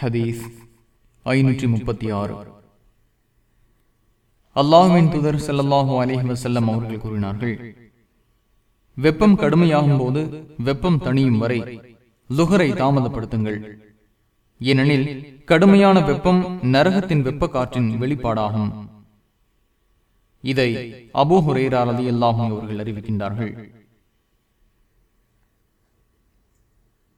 ஹதீஸ் ஐநூற்றி முப்பத்தி ஆறு. அல்லாஹுவின் துதர் செல்லல்லாஹு அலைஹி வசல்லம் அவர்கள் கூறினார்கள் வெப்பம் கடுமையாகும் போது வெப்பம் தணியும் வரை லுகரை தாமதப்படுத்துங்கள். ஏனெனில் கடுமையான வெப்பம் நரகத்தின் வெப்ப காற்றின் வெளிப்பாடாகும். இதை அபூ அலி ரலியல்லாஹு அவர்கள் அறிவிக்கின்றார்கள்.